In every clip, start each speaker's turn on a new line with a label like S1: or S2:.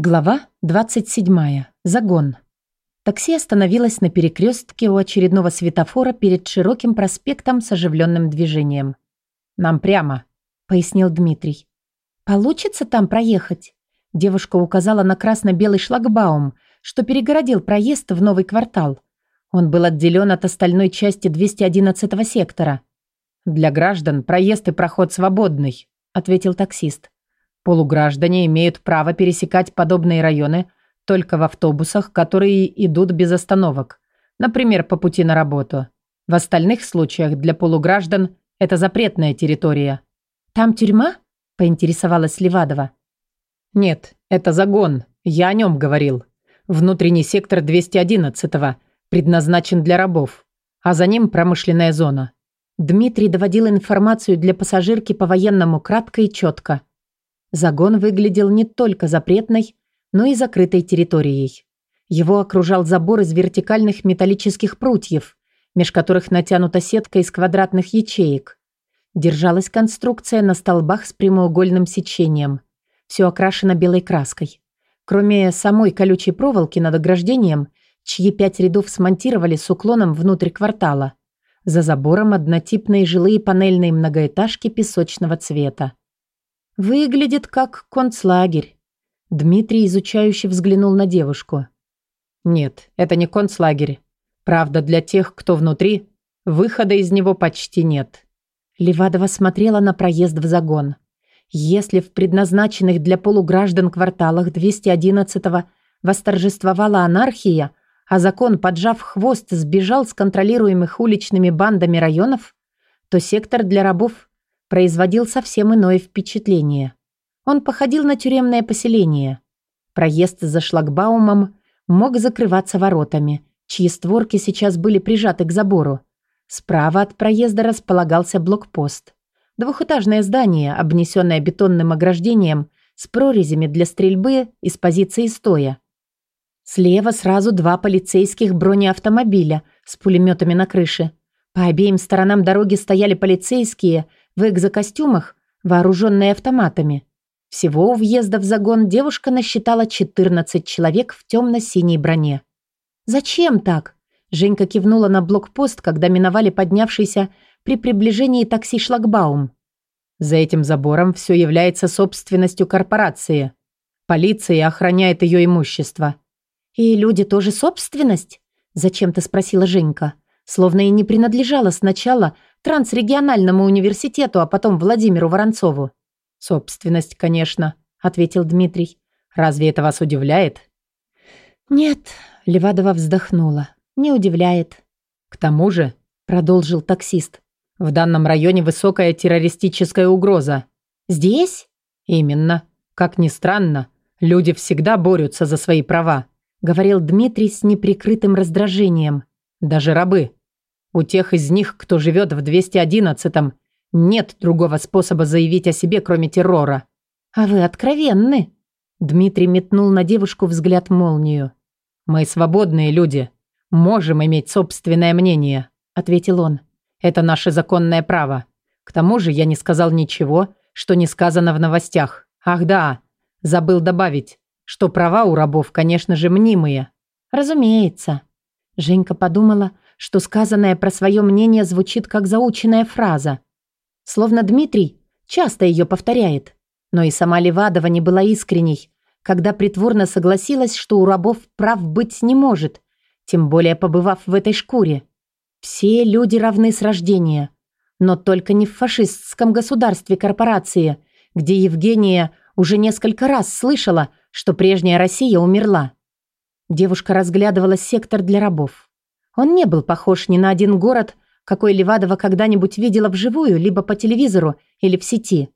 S1: Глава 27. Загон. Такси остановилось на перекрестке у очередного светофора перед широким проспектом с оживленным движением. «Нам прямо», — пояснил Дмитрий. «Получится там проехать?» Девушка указала на красно-белый шлагбаум, что перегородил проезд в новый квартал. Он был отделен от остальной части 211 сектора. «Для граждан проезд и проход свободный», — ответил таксист. Полуграждане имеют право пересекать подобные районы только в автобусах, которые идут без остановок, например, по пути на работу. В остальных случаях для полуграждан это запретная территория. «Там тюрьма?» – поинтересовалась Левадова. «Нет, это загон. Я о нем говорил. Внутренний сектор 211-го предназначен для рабов, а за ним промышленная зона». Дмитрий доводил информацию для пассажирки по-военному кратко и четко – Загон выглядел не только запретной, но и закрытой территорией. Его окружал забор из вертикальных металлических прутьев, меж которых натянута сетка из квадратных ячеек. Держалась конструкция на столбах с прямоугольным сечением. Все окрашено белой краской. Кроме самой колючей проволоки над ограждением, чьи пять рядов смонтировали с уклоном внутрь квартала. За забором однотипные жилые панельные многоэтажки песочного цвета. Выглядит как концлагерь. Дмитрий изучающе взглянул на девушку. Нет, это не концлагерь. Правда, для тех, кто внутри, выхода из него почти нет. Левадова смотрела на проезд в загон. Если в предназначенных для полуграждан кварталах 211-го восторжествовала анархия, а закон, поджав хвост, сбежал с контролируемых уличными бандами районов, то сектор для рабов производил совсем иное впечатление. Он походил на тюремное поселение. Проезд за шлагбаумом мог закрываться воротами, чьи створки сейчас были прижаты к забору. Справа от проезда располагался блокпост. Двухэтажное здание, обнесенное бетонным ограждением с прорезями для стрельбы из позиции стоя. Слева сразу два полицейских бронеавтомобиля с пулеметами на крыше. По обеим сторонам дороги стояли полицейские в экзокостюмах, вооруженные автоматами. Всего у въезда в загон девушка насчитала 14 человек в темно-синей броне. «Зачем так?» Женька кивнула на блокпост, когда миновали поднявшийся при приближении такси шлагбаум. «За этим забором все является собственностью корпорации. Полиция охраняет ее имущество». «И люди тоже собственность?» – зачем-то спросила Женька. Словно и не принадлежала сначала трансрегиональному университету, а потом Владимиру Воронцову. «Собственность, конечно», — ответил Дмитрий. «Разве это вас удивляет?» «Нет», — Левадова вздохнула. «Не удивляет». «К тому же», — продолжил таксист, «в данном районе высокая террористическая угроза». «Здесь?» «Именно. Как ни странно, люди всегда борются за свои права», — говорил Дмитрий с неприкрытым раздражением. «Даже рабы. У тех из них, кто живет в 211-м, нет другого способа заявить о себе, кроме террора. А вы откровенны. Дмитрий метнул на девушку взгляд молнию. Мы свободные люди, можем иметь собственное мнение, ответил он. Это наше законное право. К тому же я не сказал ничего, что не сказано в новостях. Ах да, забыл добавить, что права у рабов, конечно же, мнимые. Разумеется. Женька подумала, что сказанное про свое мнение звучит как заученная фраза. Словно Дмитрий часто ее повторяет. Но и сама Левадова не была искренней, когда притворно согласилась, что у рабов прав быть не может, тем более побывав в этой шкуре. Все люди равны с рождения, но только не в фашистском государстве корпорации, где Евгения уже несколько раз слышала, что прежняя Россия умерла. Девушка разглядывала сектор для рабов. Он не был похож ни на один город, какой Левадова когда-нибудь видела вживую, либо по телевизору или в сети.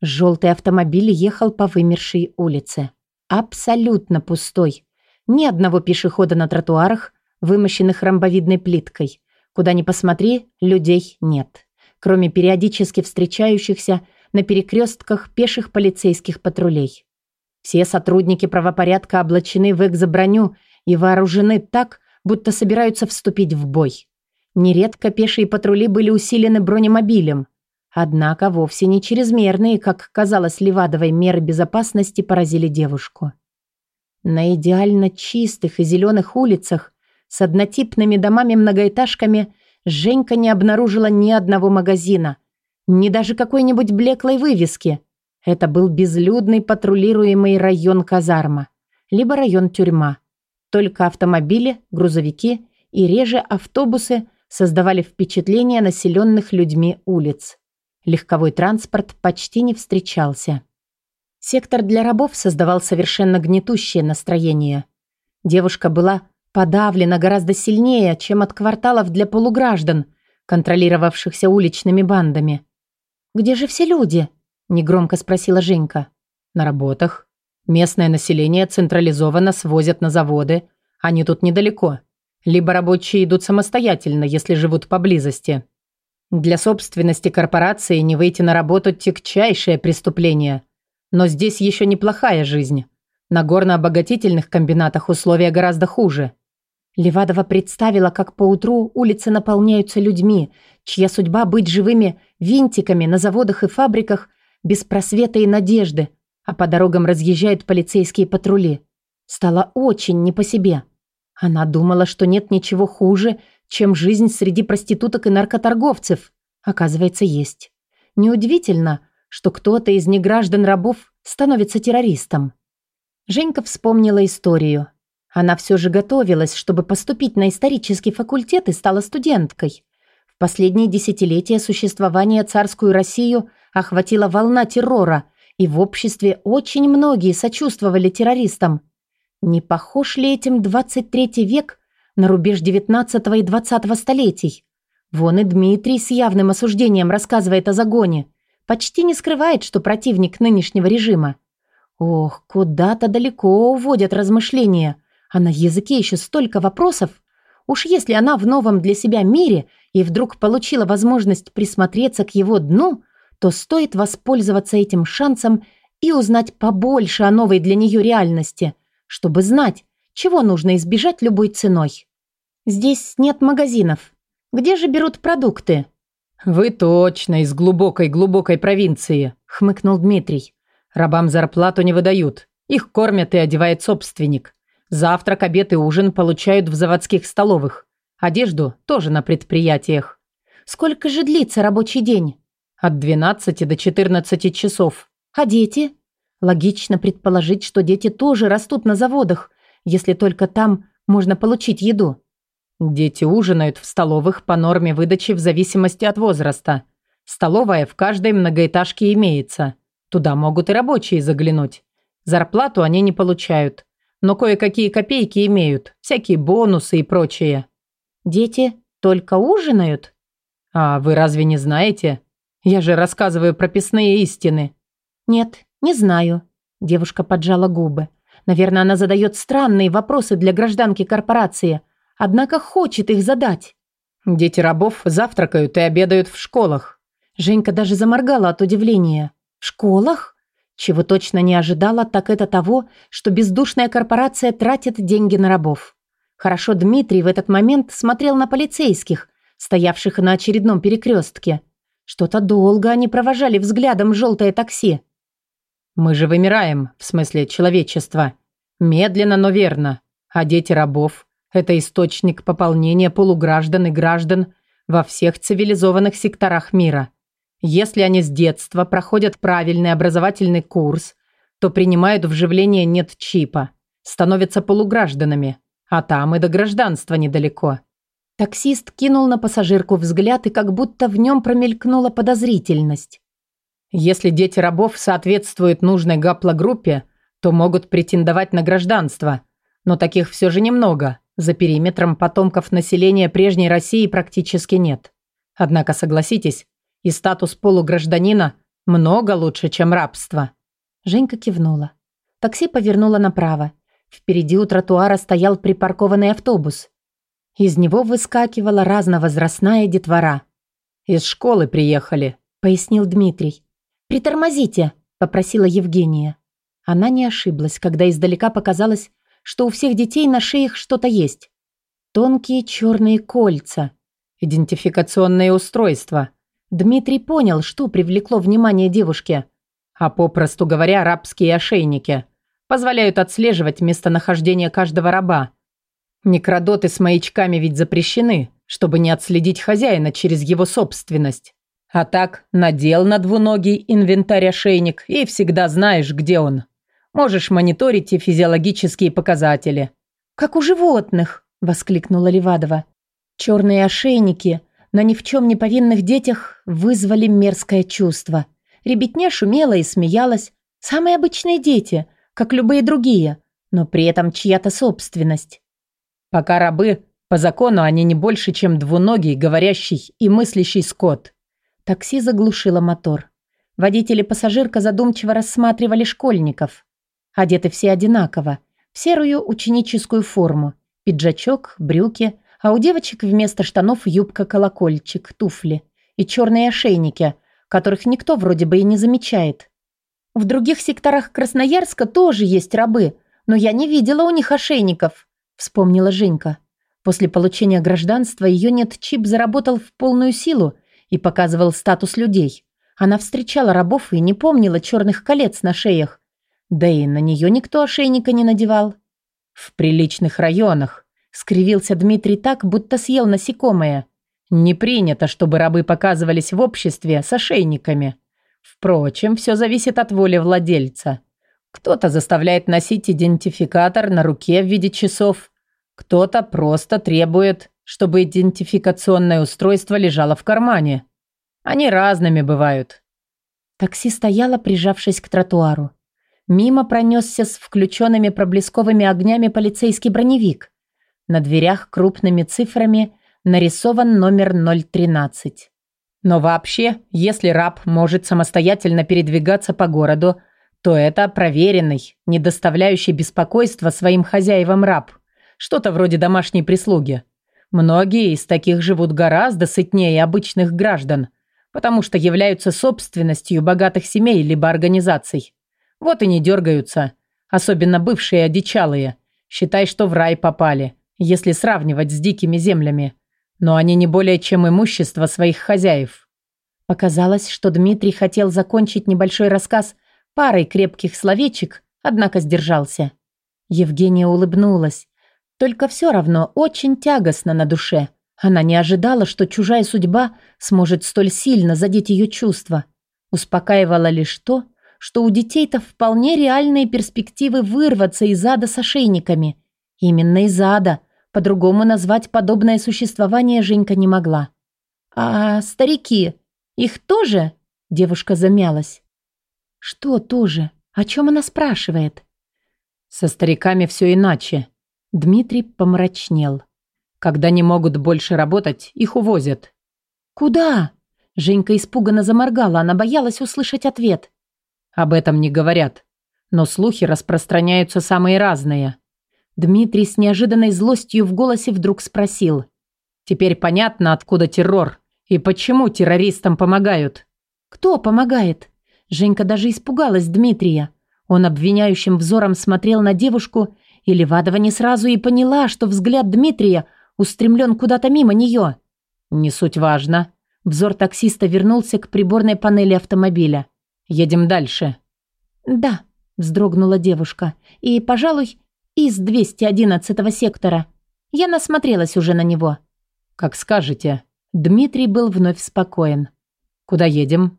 S1: Желтый автомобиль ехал по вымершей улице. Абсолютно пустой. Ни одного пешехода на тротуарах, вымощенных ромбовидной плиткой. Куда ни посмотри, людей нет. Кроме периодически встречающихся на перекрестках пеших полицейских патрулей. Все сотрудники правопорядка облачены в экзоброню и вооружены так, будто собираются вступить в бой. Нередко пешие патрули были усилены бронемобилем. Однако вовсе не чрезмерные, как казалось Левадовой, меры безопасности поразили девушку. На идеально чистых и зеленых улицах с однотипными домами-многоэтажками Женька не обнаружила ни одного магазина, ни даже какой-нибудь блеклой вывески. Это был безлюдный патрулируемый район казарма, либо район тюрьма. Только автомобили, грузовики и реже автобусы создавали впечатление населенных людьми улиц. Легковой транспорт почти не встречался. Сектор для рабов создавал совершенно гнетущее настроение. Девушка была подавлена гораздо сильнее, чем от кварталов для полуграждан, контролировавшихся уличными бандами. «Где же все люди?» – негромко спросила Женька. «На работах. Местное население централизованно свозят на заводы. Они тут недалеко. Либо рабочие идут самостоятельно, если живут поблизости. Для собственности корпорации не выйти на работу – тягчайшее преступление. Но здесь еще неплохая жизнь. На горно-обогатительных комбинатах условия гораздо хуже. Левадова представила, как поутру улицы наполняются людьми, чья судьба быть живыми винтиками на заводах и фабриках без просвета и надежды, а по дорогам разъезжают полицейские патрули. Стало очень не по себе. Она думала, что нет ничего хуже, чем жизнь среди проституток и наркоторговцев. Оказывается, есть. Неудивительно, что кто-то из неграждан рабов становится террористом. Женька вспомнила историю. Она все же готовилась, чтобы поступить на исторический факультет и стала студенткой. В последние десятилетия существования царскую Россию охватила волна террора, и в обществе очень многие сочувствовали террористам. Не похож ли этим 23 век на рубеж 19 и 20 столетий? Вон и Дмитрий с явным осуждением рассказывает о загоне. Почти не скрывает, что противник нынешнего режима. Ох, куда-то далеко уводят размышления. А на языке еще столько вопросов. Уж если она в новом для себя мире и вдруг получила возможность присмотреться к его дну, то стоит воспользоваться этим шансом и узнать побольше о новой для нее реальности – чтобы знать, чего нужно избежать любой ценой. Здесь нет магазинов. Где же берут продукты?
S2: Вы точно из глубокой-глубокой провинции, хмыкнул Дмитрий. Рабам зарплату не выдают. Их кормят и одевает собственник. Завтрак, обед и ужин получают в заводских столовых. Одежду тоже на предприятиях.
S1: Сколько же длится рабочий день?
S2: От 12 до 14 часов.
S1: А дети? Логично предположить, что дети тоже растут на заводах, если только там можно получить еду.
S2: Дети ужинают в столовых по норме выдачи в зависимости от возраста. Столовая в каждой многоэтажке имеется. Туда могут и рабочие заглянуть. Зарплату они не получают. Но кое-какие копейки имеют, всякие бонусы и прочее.
S1: Дети только ужинают?
S2: А вы разве не знаете? Я же рассказываю прописные истины.
S1: Нет, «Не знаю». Девушка поджала губы. Наверное, она задает странные вопросы для гражданки корпорации, однако хочет их задать.
S2: «Дети рабов завтракают и обедают в школах».
S1: Женька даже заморгала от удивления. «В школах?» Чего точно не ожидала, так это того, что бездушная корпорация тратит деньги на рабов. Хорошо Дмитрий в этот момент смотрел на полицейских, стоявших на очередном перекрестке. Что-то долго они провожали взглядом желтое такси.
S2: Мы же вымираем, в смысле человечества. Медленно, но верно. А дети рабов – это источник пополнения полуграждан и граждан во всех цивилизованных секторах мира. Если они с детства проходят правильный образовательный курс, то принимают вживление нет чипа, становятся полугражданами, а там и до гражданства недалеко.
S1: Таксист кинул на пассажирку взгляд, и как будто в нем промелькнула подозрительность.
S2: Если дети рабов соответствуют нужной гаплогруппе, то могут претендовать на гражданство. Но таких все же немного. За периметром потомков населения прежней России практически нет. Однако, согласитесь, и статус полугражданина много лучше, чем рабство.
S1: Женька кивнула. Такси повернуло направо. Впереди у тротуара стоял припаркованный автобус. Из него выскакивала разновозрастная детвора.
S2: «Из школы приехали», —
S1: пояснил Дмитрий. «Притормозите», – попросила Евгения. Она не ошиблась, когда издалека показалось, что у всех детей на шеях что-то есть. Тонкие черные кольца.
S2: Идентификационное устройство.
S1: Дмитрий понял, что привлекло внимание девушки.
S2: А попросту говоря, рабские ошейники. позволяют отслеживать местонахождение каждого раба. Некродоты с маячками ведь запрещены, чтобы не отследить хозяина через его собственность. А так, надел на двуногий инвентарь-ошейник и всегда знаешь, где он. Можешь мониторить и физиологические показатели.
S1: «Как у животных!» – воскликнула Левадова. Черные ошейники на ни в чем не повинных детях вызвали мерзкое чувство. Ребятня шумела и смеялась. Самые обычные дети, как любые другие, но при этом чья-то собственность.
S2: Пока рабы, по закону они не больше, чем двуногий, говорящий и мыслящий скот.
S1: Такси заглушило мотор. Водитель и пассажирка задумчиво рассматривали школьников. Одеты все одинаково, в серую ученическую форму. Пиджачок, брюки, а у девочек вместо штанов юбка-колокольчик, туфли и черные ошейники, которых никто вроде бы и не замечает. В других секторах Красноярска тоже есть рабы, но я не видела у них ошейников, вспомнила Женька. После получения гражданства ее нет-чип заработал в полную силу – и показывал статус людей. Она встречала рабов и не помнила черных колец на шеях. Да и на нее никто ошейника не надевал. В приличных районах скривился Дмитрий так, будто съел насекомое. Не принято, чтобы рабы показывались в обществе с ошейниками. Впрочем, все зависит от воли владельца. Кто-то заставляет носить идентификатор на руке в виде часов, кто-то просто требует чтобы идентификационное устройство лежало в кармане. Они разными бывают. Такси стояло, прижавшись к тротуару. Мимо пронесся с включенными проблесковыми огнями полицейский броневик. На дверях крупными цифрами нарисован номер 013.
S2: Но вообще, если раб может самостоятельно передвигаться по городу, то это проверенный, не доставляющий беспокойства своим хозяевам раб. Что-то вроде домашней прислуги. Многие из таких живут гораздо сытнее обычных граждан, потому что являются собственностью богатых семей либо организаций. Вот и не дергаются, особенно бывшие одичалые. Считай, что в рай попали, если сравнивать с дикими землями. Но они не более чем имущество своих хозяев.
S1: Показалось, что Дмитрий хотел закончить небольшой рассказ парой крепких словечек, однако сдержался. Евгения улыбнулась, только все равно очень тягостно на душе. Она не ожидала, что чужая судьба сможет столь сильно задеть ее чувства. Успокаивала лишь то, что у детей-то вполне реальные перспективы вырваться из ада с ошейниками. Именно из ада. По-другому назвать подобное существование Женька не могла. «А старики, их тоже?» Девушка замялась. «Что тоже? О чем она спрашивает?»
S2: «Со стариками все иначе», Дмитрий помрачнел. Когда не могут больше работать, их увозят.
S1: «Куда?» Женька испуганно заморгала, она боялась услышать ответ.
S2: «Об этом не говорят. Но слухи распространяются самые разные».
S1: Дмитрий с неожиданной злостью в голосе вдруг спросил.
S2: «Теперь понятно, откуда террор и почему террористам помогают».
S1: «Кто помогает?» Женька даже испугалась Дмитрия. Он обвиняющим взором смотрел на девушку и Левадова не сразу и поняла, что взгляд Дмитрия устремлен куда-то мимо нее.
S2: «Не суть важно».
S1: Взор таксиста вернулся к приборной панели автомобиля.
S2: «Едем дальше».
S1: «Да», – вздрогнула девушка. «И, пожалуй, из 211 сектора. Я насмотрелась уже на него».
S2: «Как скажете».
S1: Дмитрий был вновь спокоен.
S2: «Куда едем?»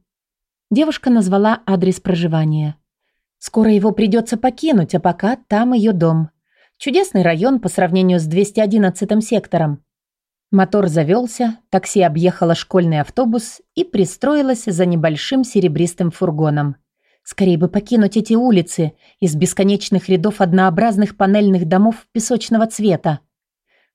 S1: Девушка назвала адрес проживания. Скоро его придется покинуть, а пока там ее дом. Чудесный район по сравнению с 211 сектором. Мотор завелся, такси объехало школьный автобус и пристроилось за небольшим серебристым фургоном. Скорее бы покинуть эти улицы из бесконечных рядов однообразных панельных домов песочного цвета.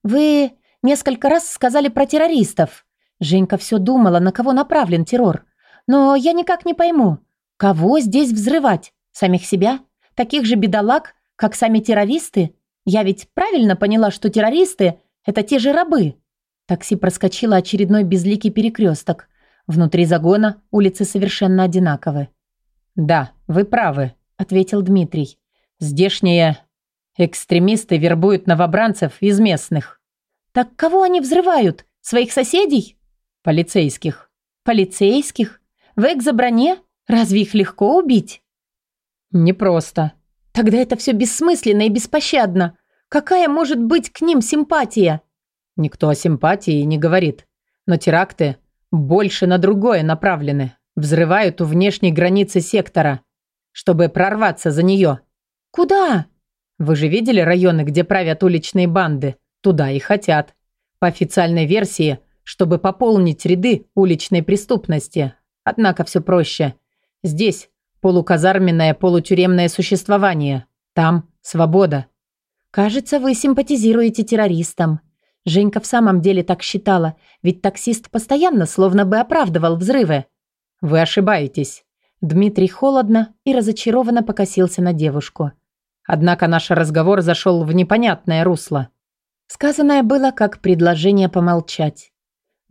S1: «Вы несколько раз сказали про террористов». Женька все думала, на кого направлен террор. «Но я никак не пойму, кого здесь взрывать? Самих себя? Таких же бедолаг, как сами террористы? Я ведь правильно поняла, что террористы – это те же рабы. Такси проскочило очередной безликий перекресток. Внутри загона улицы совершенно одинаковы.
S2: «Да, вы правы», – ответил Дмитрий.
S1: «Здешние экстремисты вербуют новобранцев из местных». «Так кого они взрывают? Своих соседей?»
S2: «Полицейских».
S1: «Полицейских? В экзоброне? Разве их легко убить?»
S2: «Непросто».
S1: Тогда это все бессмысленно и беспощадно. Какая может быть к ним симпатия?
S2: Никто о симпатии не говорит. Но теракты больше на другое направлены. Взрывают у внешней границы сектора, чтобы прорваться за нее.
S1: Куда?
S2: Вы же видели районы, где правят уличные банды? Туда и хотят. По официальной версии, чтобы пополнить ряды уличной преступности. Однако все проще. Здесь полуказарменное, полутюремное существование. Там свобода.
S1: Кажется, вы симпатизируете террористам. Женька в самом деле так считала, ведь таксист постоянно словно бы оправдывал взрывы.
S2: Вы ошибаетесь. Дмитрий холодно и разочарованно покосился на девушку. Однако наш разговор зашел в непонятное русло.
S1: Сказанное было как предложение помолчать.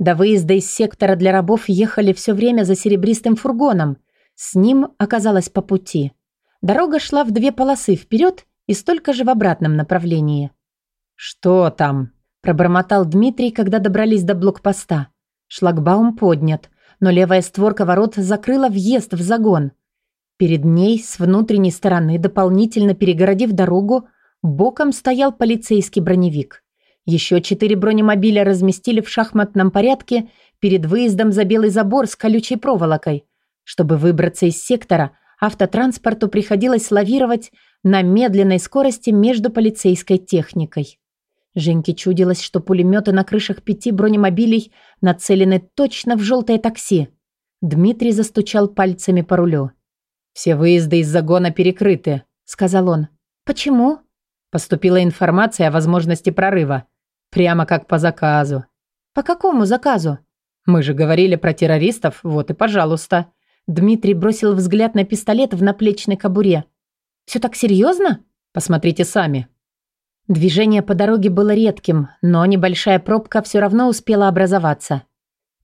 S1: До выезда из сектора для рабов ехали все время за серебристым фургоном. С ним оказалось по пути. Дорога шла в две полосы вперед и столько же в обратном направлении.
S2: «Что там?» – пробормотал Дмитрий, когда добрались до блокпоста. Шлагбаум поднят, но левая створка ворот закрыла въезд в загон. Перед ней, с внутренней стороны, дополнительно перегородив дорогу, боком стоял полицейский броневик. Еще четыре бронемобиля разместили в шахматном порядке перед выездом за белый забор с колючей проволокой. Чтобы выбраться из сектора, автотранспорту приходилось лавировать на медленной скорости между полицейской техникой. Женьке чудилось, что пулеметы на крышах пяти бронемобилей нацелены точно в желтое такси. Дмитрий застучал пальцами по рулю. «Все выезды из загона перекрыты», — сказал он.
S1: «Почему?»
S2: Поступила информация о возможности прорыва. Прямо как по заказу.
S1: «По какому заказу?»
S2: «Мы же говорили про террористов, вот и пожалуйста».
S1: Дмитрий бросил взгляд на пистолет в наплечной кобуре. «Все так серьезно?»
S2: «Посмотрите сами».
S1: Движение по дороге было редким, но небольшая пробка все равно успела образоваться.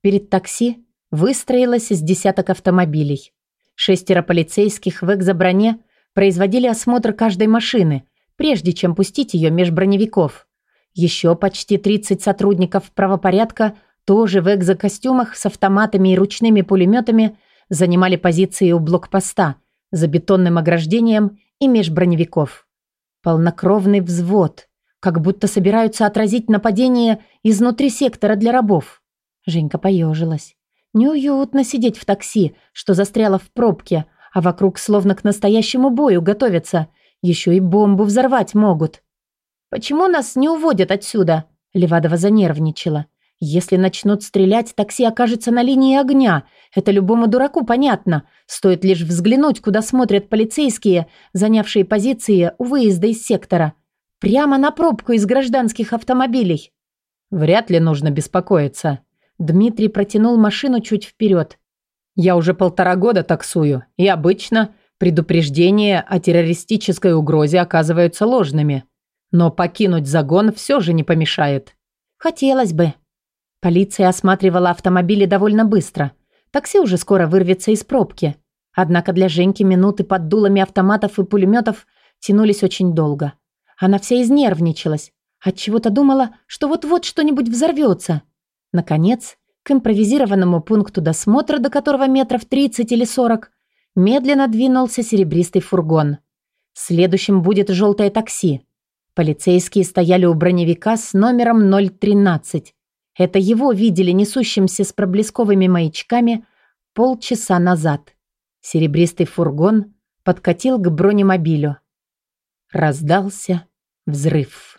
S1: Перед такси выстроилось с десяток автомобилей. Шестеро полицейских в экзоброне производили осмотр каждой машины, прежде чем пустить ее меж броневиков. Еще почти 30 сотрудников правопорядка, тоже в экзокостюмах с автоматами и ручными пулеметами, занимали позиции у блокпоста за бетонным ограждением и меж броневиков. Полнокровный взвод, как будто собираются отразить нападение изнутри сектора для рабов. Женька поежилась. Неуютно сидеть в такси, что застряло в пробке, а вокруг словно к настоящему бою готовятся. Еще и бомбу взорвать могут. «Почему нас не уводят отсюда?» Левадова занервничала. «Если начнут стрелять, такси окажется на линии огня. Это любому дураку понятно. Стоит лишь взглянуть, куда смотрят полицейские, занявшие позиции у выезда из сектора. Прямо на пробку из гражданских автомобилей».
S2: «Вряд ли нужно беспокоиться». Дмитрий протянул машину чуть вперед. «Я уже полтора года таксую, и обычно предупреждения о террористической угрозе оказываются ложными». Но покинуть загон все же не помешает.
S1: Хотелось бы. Полиция осматривала автомобили довольно быстро. Такси уже скоро вырвется из пробки. Однако для Женьки минуты под дулами автоматов и пулеметов тянулись очень долго. Она вся изнервничалась. Отчего-то думала, что вот-вот что-нибудь взорвется. Наконец, к импровизированному пункту досмотра, до которого метров 30 или 40, медленно двинулся серебристый фургон. Следующим будет желтое такси. Полицейские стояли у броневика с номером 013. Это его видели несущимся с проблесковыми маячками полчаса назад. Серебристый фургон подкатил к бронемобилю. Раздался взрыв.